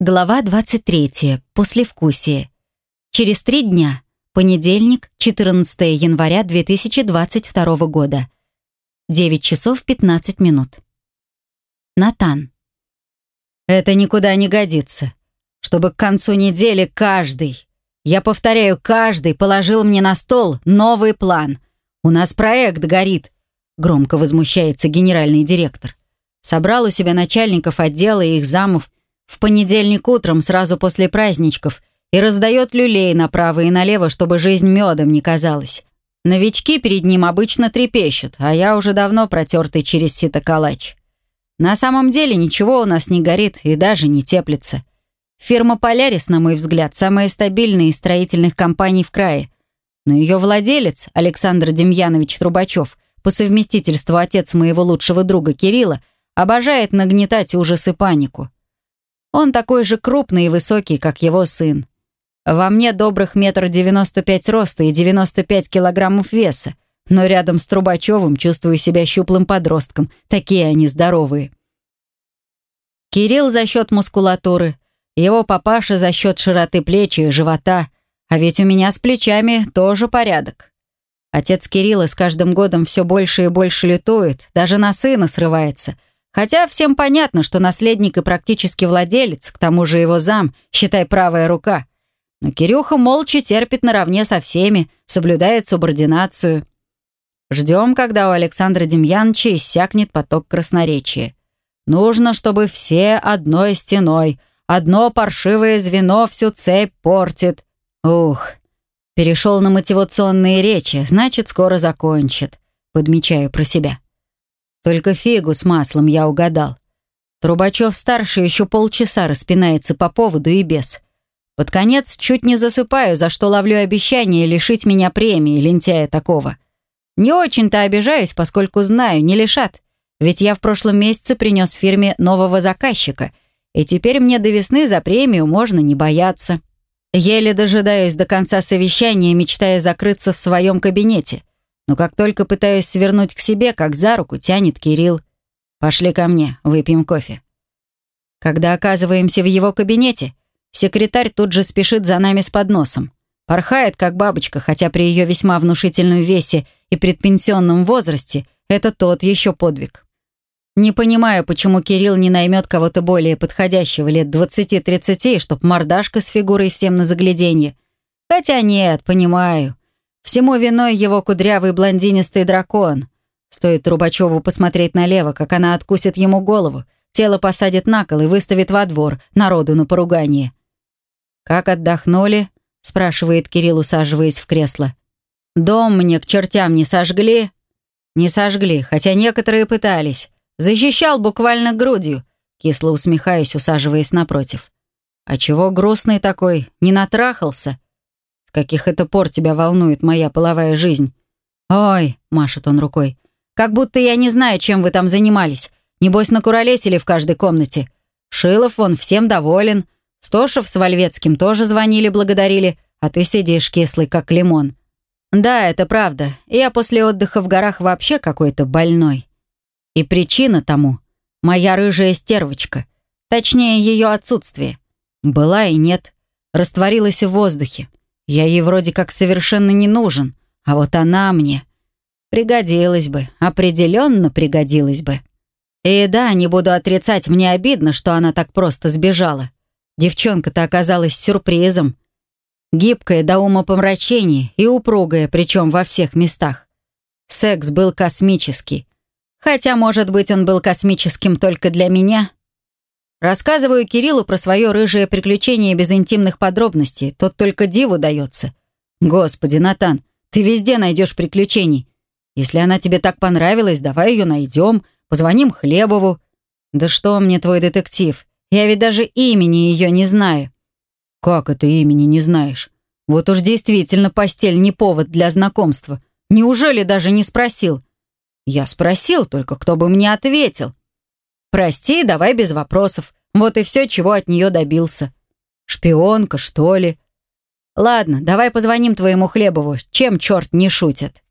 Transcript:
Глава 23. Послевкусие. Через три дня. Понедельник, 14 января 2022 года. 9 часов 15 минут. Натан. Это никуда не годится. Чтобы к концу недели каждый, я повторяю, каждый положил мне на стол новый план. У нас проект горит. Громко возмущается генеральный директор. Собрал у себя начальников отдела и их замов, в понедельник утром, сразу после праздничков, и раздает люлей направо и налево, чтобы жизнь медом не казалась. Новички перед ним обычно трепещут, а я уже давно протертый через сито калач. На самом деле ничего у нас не горит и даже не теплится. Фирма «Полярис», на мой взгляд, самая стабильная из строительных компаний в крае. Но ее владелец, Александр Демьянович Трубачев, по совместительству отец моего лучшего друга Кирилла, обожает нагнетать ужас и панику. Он такой же крупный и высокий, как его сын. Во мне добрых метр девяносто пять роста и девяносто пять килограммов веса, но рядом с Трубачевым чувствую себя щуплым подростком, такие они здоровые. Кирилл за счет мускулатуры, его папаша за счет широты плеч и живота, а ведь у меня с плечами тоже порядок. Отец Кирилла с каждым годом все больше и больше лютует, даже на сына срывается — Хотя всем понятно, что наследник и практически владелец, к тому же его зам, считай правая рука. Но Кирюха молча терпит наравне со всеми, соблюдает субординацию. Ждем, когда у Александра Демьяновича иссякнет поток красноречия. Нужно, чтобы все одной стеной, одно паршивое звено всю цепь портит. Ух, перешел на мотивационные речи, значит, скоро закончит. Подмечаю про себя. Только фигу с маслом я угадал. Трубачев-старший еще полчаса распинается по поводу и без. Под конец чуть не засыпаю, за что ловлю обещание лишить меня премии, лентяя такого. Не очень-то обижаюсь, поскольку знаю, не лишат. Ведь я в прошлом месяце принес фирме нового заказчика, и теперь мне до весны за премию можно не бояться. Еле дожидаюсь до конца совещания, мечтая закрыться в своем кабинете. Но как только пытаюсь свернуть к себе, как за руку тянет Кирилл. «Пошли ко мне, выпьем кофе». Когда оказываемся в его кабинете, секретарь тут же спешит за нами с подносом. Порхает, как бабочка, хотя при ее весьма внушительном весе и предпенсионном возрасте это тот еще подвиг. Не понимаю, почему Кирилл не наймет кого-то более подходящего лет 20-30, чтоб мордашка с фигурой всем на загляденье. Хотя нет, понимаю. Всему виной его кудрявый блондинистый дракон. Стоит Трубачеву посмотреть налево, как она откусит ему голову, тело посадит на кол и выставит во двор, народу на поругание. «Как отдохнули?» — спрашивает Кирилл, усаживаясь в кресло. «Дом мне к чертям не сожгли?» «Не сожгли, хотя некоторые пытались. Защищал буквально грудью», — кисло усмехаясь, усаживаясь напротив. «А чего грустный такой? Не натрахался?» С каких это пор тебя волнует моя половая жизнь? Ой, машет он рукой. Как будто я не знаю, чем вы там занимались. Небось, накуролесили в каждой комнате. Шилов вон всем доволен. Стошев с Вольвецким тоже звонили, благодарили. А ты сидишь кислый, как лимон. Да, это правда. Я после отдыха в горах вообще какой-то больной. И причина тому — моя рыжая стервочка. Точнее, ее отсутствие. Была и нет. Растворилась в воздухе. Я ей вроде как совершенно не нужен, а вот она мне пригодилась бы, определенно пригодилась бы. И да, не буду отрицать, мне обидно, что она так просто сбежала. Девчонка-то оказалась сюрпризом. Гибкая до ума помрачения и упругая, причем во всех местах. Секс был космический. Хотя, может быть, он был космическим только для меня. Рассказываю Кириллу про свое рыжее приключение без интимных подробностей. Тот только диву дается. Господи, Натан, ты везде найдешь приключений. Если она тебе так понравилась, давай ее найдем, позвоним Хлебову. Да что мне твой детектив? Я ведь даже имени ее не знаю. Как это имени не знаешь? Вот уж действительно постель не повод для знакомства. Неужели даже не спросил? Я спросил, только кто бы мне ответил. Прости, давай без вопросов. Вот и все, чего от нее добился. Шпионка, что ли? Ладно, давай позвоним твоему Хлебову. Чем черт не шутит?